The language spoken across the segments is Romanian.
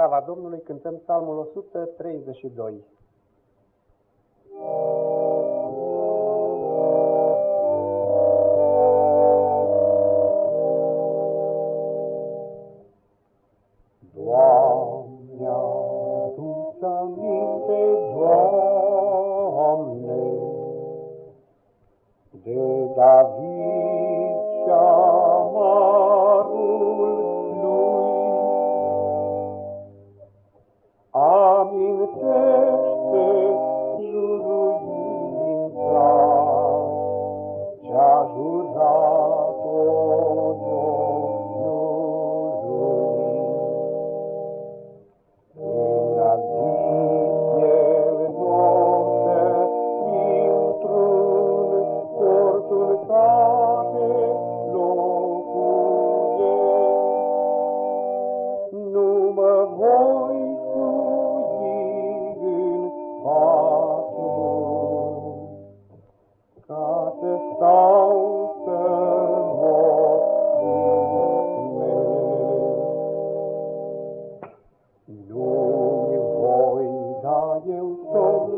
slava Domnului, cântăm psalmul 132. Doamne, adu aminte, Doamne, de David Amintește juruința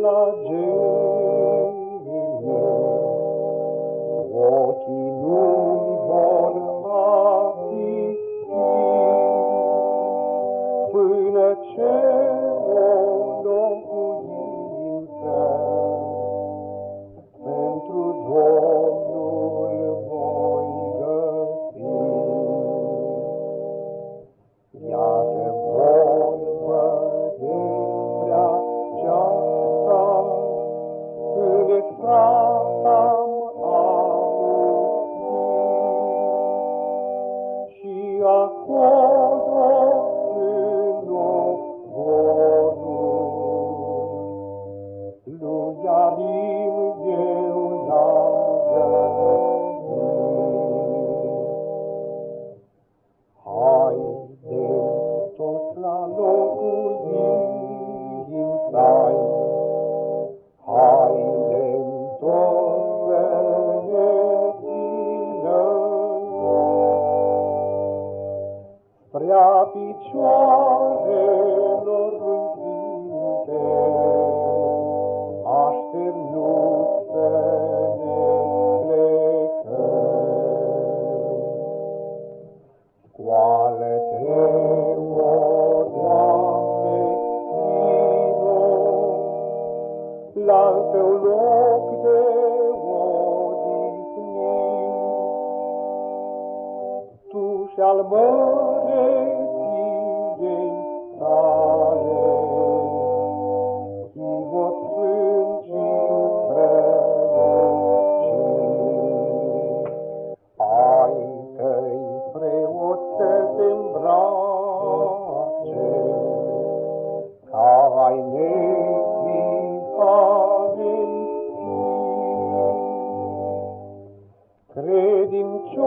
la gemme Ochi non mi volati Pâine ce o închinăm spre-a picioarelor lui Sfinte, așternut să ne plecăm. Scoală-te, o Doamne, vino, la tău loc de odihnit. Tu și-al măreției Credincioșii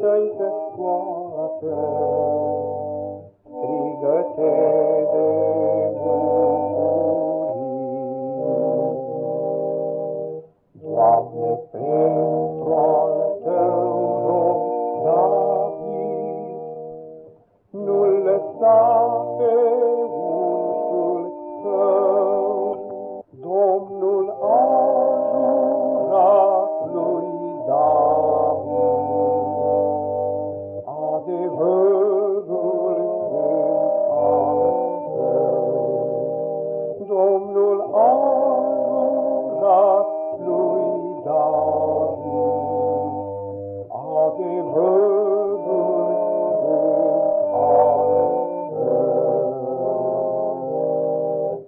tăi să scoată Domnul arunca lui David. Adevăr